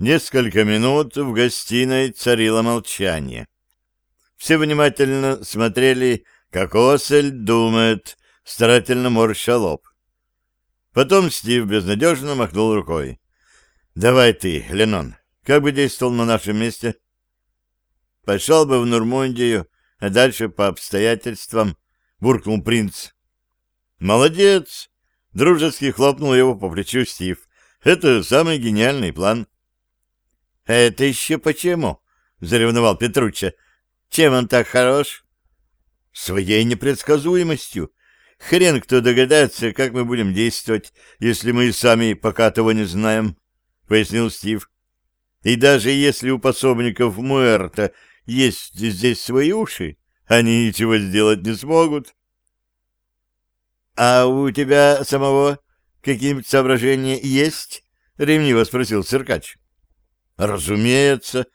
Несколько минут в гостиной царило молчание. Все внимательно смотрели, как Осель думает, старательно морща лоб. Потом Стив безнадежно махнул рукой. — Давай ты, Ленон, как бы действовал на нашем месте? — Пошел бы в Нурмундию, а дальше по обстоятельствам, — буркнул принц. — Молодец! — дружески хлопнул его по плечу Стив. — Это самый гениальный план. — Это еще почему? — заревновал Петручча. — Чем он так хорош? — Своей непредсказуемостью. Хрен кто догадается, как мы будем действовать, если мы сами пока того не знаем, — пояснил Стив. И даже если у пособников Муэрта есть здесь свои уши, они ничего сделать не смогут. — А у тебя самого какие-нибудь соображения есть? — ревниво спросил Циркач. — Разумеется.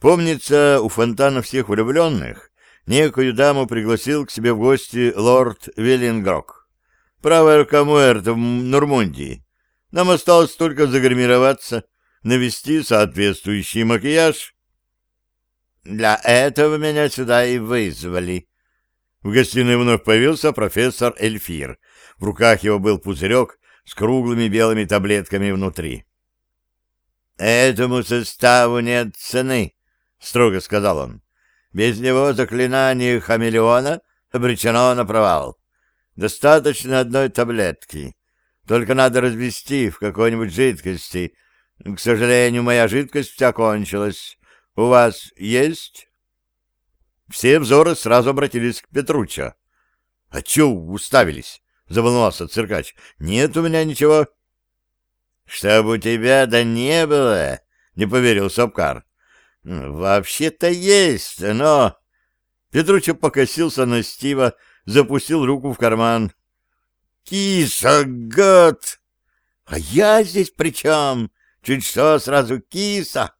Помнится, у фонтана всех влюбленных некую даму пригласил к себе в гости лорд Веллингрок, правая рука Муэрта в Нурмундии. Нам осталось только загримироваться, навести соответствующий макияж. Для этого меня сюда и вызвали. В гостиной вновь появился профессор Эльфир. В руках его был пузырек с круглыми белыми таблетками внутри. «Этому составу нет цены», — строго сказал он. «Без него заклинание хамелеона обречено на провал. Достаточно одной таблетки. Только надо развести в какой-нибудь жидкости. К сожалению, моя жидкость вся кончилась. У вас есть?» Все взоры сразу обратились к Петруччо. — А чё уставились? — заволновался циркач. — Нет у меня ничего. — Чтоб у тебя да не было, — не поверил Сапкар. — Вообще-то есть, но... Петруччо покосился на Стива, запустил руку в карман. — Киса, гад! А я здесь при чем? Чуть что, сразу киса!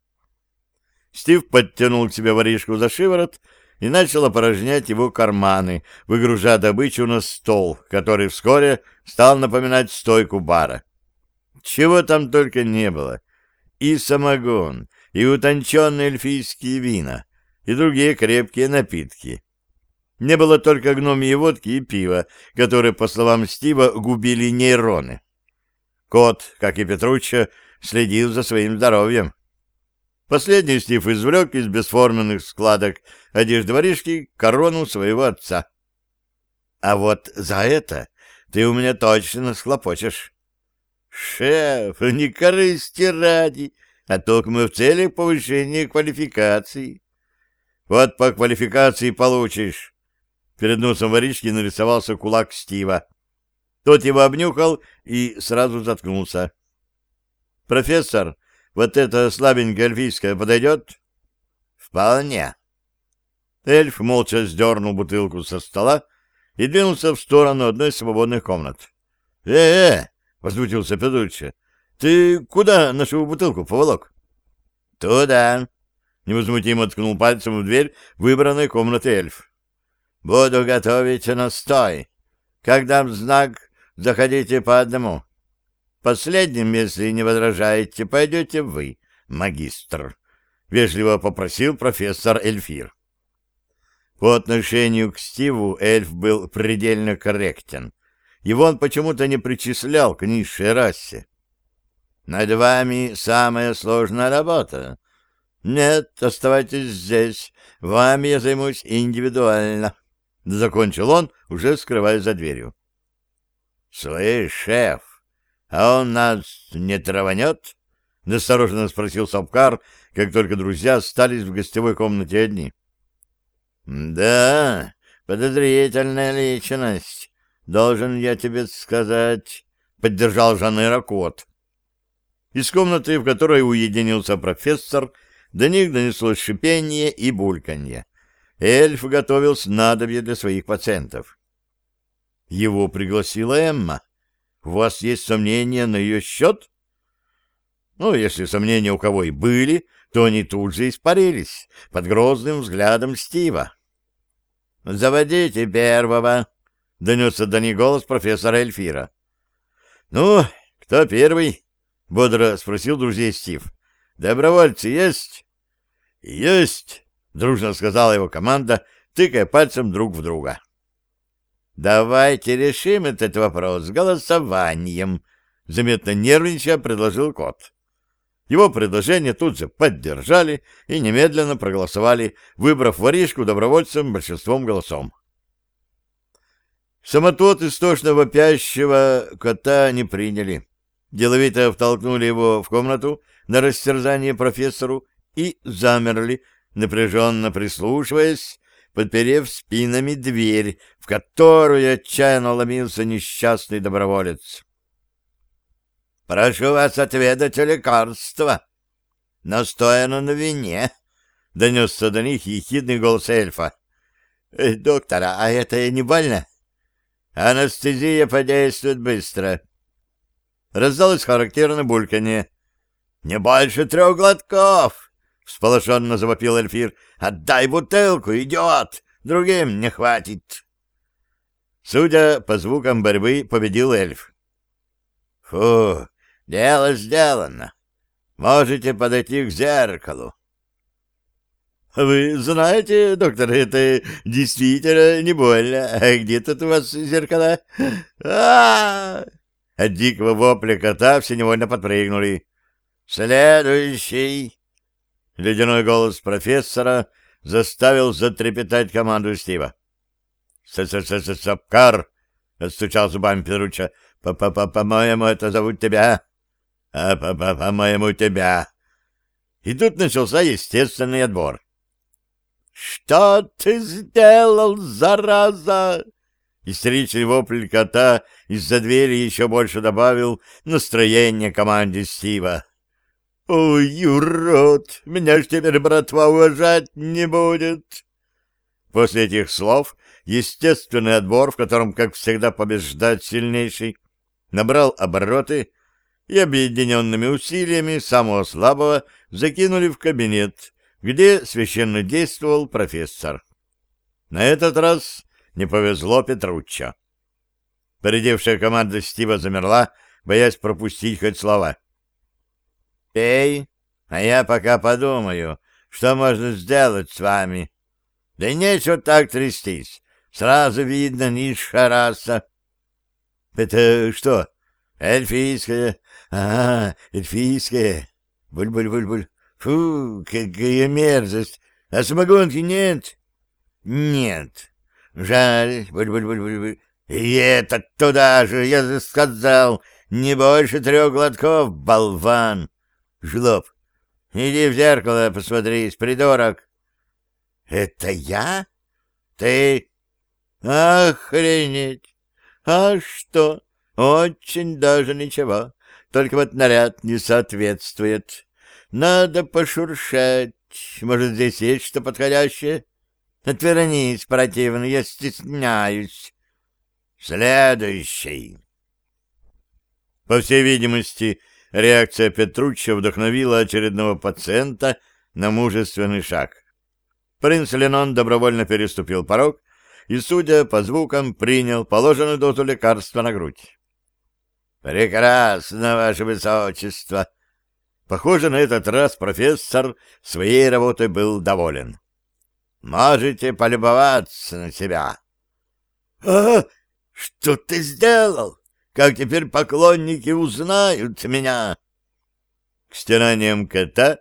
Стив подтянул к себе воришку за шиворот и начал опорожнять его карманы, выгружая добычу на стол, который вскоре стал напоминать стойку бара. Чего там только не было. И самогон, и утонченные эльфийские вина, и другие крепкие напитки. Не было только гномьей водки и пива, которые, по словам Стива, губили нейроны. Кот, как и Петруччо, следил за своим здоровьем. Последний Стив извлек из бесформенных складок одежды воришки корону своего отца. — А вот за это ты у меня точно схлопочешь. — Шеф, не корысти ради, а только мы в целях повышения квалификации. — Вот по квалификации получишь. Перед носом воришки нарисовался кулак Стива. Тот его обнюхал и сразу заткнулся. — Профессор, вот эта слабенькая эльфийская подойдет? Вполне. Эльф молча сдернул бутылку со стола и двинулся в сторону одной из свободных комнат. «Э-э!» — возмутился Петуччо. «Ты куда нашу бутылку поволок?» «Туда!» — невозмутимо ткнул пальцем в дверь выбранной комнаты эльф. «Буду готовить настой. Когда в знак, заходите по одному. Последним, если не возражаете, пойдете вы, магистр, — вежливо попросил профессор Эльфир. По отношению к Стиву эльф был предельно корректен. Его он почему-то не причислял к низшей расе. «Над вами самая сложная работа. Нет, оставайтесь здесь. Вами я займусь индивидуально», — закончил он, уже скрываясь за дверью. «Слышь, шеф, а он нас не траванет? — настороженно спросил Сапкар, как только друзья остались в гостевой комнате одни. — Да, подозрительная личность, должен я тебе сказать, — поддержал Жанера кот. Из комнаты, в которой уединился профессор, до них донеслось шипение и бульканье. Эльф готовил снадобье для своих пациентов. Его пригласила Эмма. У вас есть сомнения на ее счет? Ну, если сомнения у кого и были, то они тут же испарились под грозным взглядом Стива. «Заводите первого!» — донесся до них голос профессора Эльфира. «Ну, кто первый?» — бодро спросил друзей Стив. Добровольцы есть? Есть, дружно сказала его команда, тыкая пальцем друг в друга. Давайте решим этот вопрос голосованием, заметно нервничая предложил кот. Его предложение тут же поддержали и немедленно проголосовали, выбрав воришку добровольцем большинством голосом. Самотот истошно вопящего кота не приняли. Деловито втолкнули его в комнату на растерзание профессору и замерли, напряженно прислушиваясь, подперев спинами дверь, в которую отчаянно ломился несчастный доброволец. «Прошу вас отведать лекарство, настояно на вине», — донесся до них ехидный голос эльфа. «Э, «Доктора, а это не больно?» «Анестезия подействует быстро». Раздалось характерное бульканье. «Не больше трех глотков!» — всполошенно завопил эльфир. «Отдай бутылку, идет! Другим не хватит!» Судя по звукам борьбы, победил эльф. «Фу, дело сделано. Можете подойти к зеркалу». «Вы знаете, доктор, это действительно не больно. А где тут у вас зеркала?» а От дикого вопля кота все невольно подпрыгнули. «Следующий!» Ледяной голос профессора заставил затрепетать команду Стива. «С-с-с-сапкар!» — отстучал зубами Перуча. «По-по-по-моему, это зовут тебя?» «А по-по-по-моему, тебя!» И тут начался естественный отбор. «Что ты сделал, зараза?» Истеричный вопль кота из-за двери еще больше добавил настроение команде Стива. «Ой, урод! Меня ж теперь братва уважать не будет!» После этих слов естественный отбор, в котором, как всегда, побеждает сильнейший, набрал обороты и объединенными усилиями самого слабого закинули в кабинет, где священно действовал профессор. На этот раз не повезло Петруччо. Поредевшая команда Стива замерла, боясь пропустить хоть слова. «Пей, а я пока подумаю, что можно сделать с вами. Да нечего так трястись, сразу видно низшая раса». «Это что, эльфийская? А, эльфийская. Буль-буль-буль-буль. Фу, какая мерзость! А самогонки нет? Нет. Жаль. Буль-буль-буль-буль. И это туда же, я же сказал, не больше трех глотков, болван. Жлоб, иди в зеркало посмотрись, придурок. Это я? Ты? Охренеть! А что? Очень даже ничего. Только вот наряд не соответствует. Надо пошуршать. Может, здесь есть что подходящее? Отвернись, противно, я стесняюсь. Следующий. По всей видимости, реакция Петручча вдохновила очередного пациента на мужественный шаг. Принц Ленон добровольно переступил порог и, судя по звукам, принял положенную дозу лекарства на грудь. «Прекрасно, ваше высочество!» Похоже, на этот раз профессор своей работой был доволен. «Можете полюбоваться на себя». «А, что ты сделал? Как теперь поклонники узнают меня?» К стенаниям кота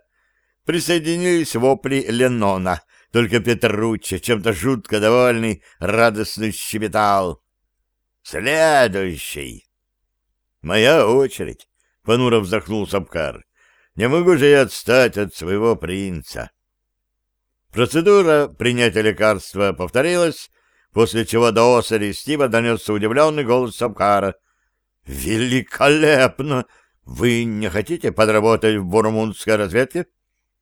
присоединились вопли Ленона, только Петруччи, чем-то жутко довольный, радостно щебетал. «Следующий!» «Моя очередь!» — понуро вздохнул Сапкар. Не могу же я отстать от своего принца. Процедура принятия лекарства повторилась, после чего до Осари Стива донесся удивленный голос Сапкара. «Великолепно! Вы не хотите подработать в бурмунской разведке?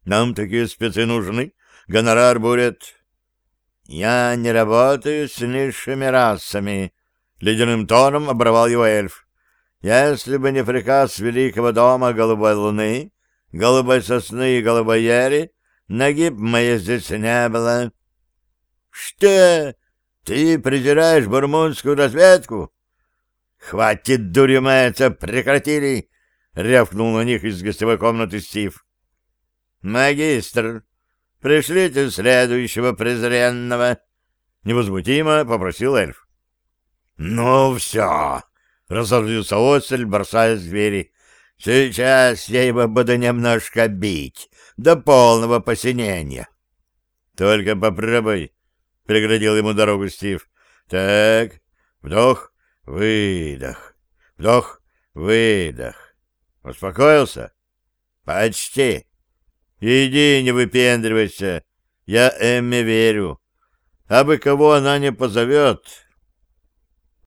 Нам такие спецы нужны. Гонорар будет...» «Я не работаю с низшими расами», — ледяным тоном оборвал его эльф. «Если бы не приказ Великого дома Голубой Луны, голубой сосны и голубояри, ноги б моей здесь не было. — Что? Ты презираешь бурмунскую разведку? — Хватит дурью маяться, прекратили! — рявкнул на них из гостевой комнаты Стив. «Магистр, пришлите следующего презренного!» Невозмутимо попросил эльф. «Ну все!» — разозлился Осель, бросаясь к двери. «Сейчас я его буду немножко бить, до полного посинения». «Только попробуй», — преградил ему дорогу Стив. «Так, вдох, выдох, вдох, выдох. Успокоился?» «Почти. Иди, не выпендривайся. Я Эмме верю. А бы кого она не позовет,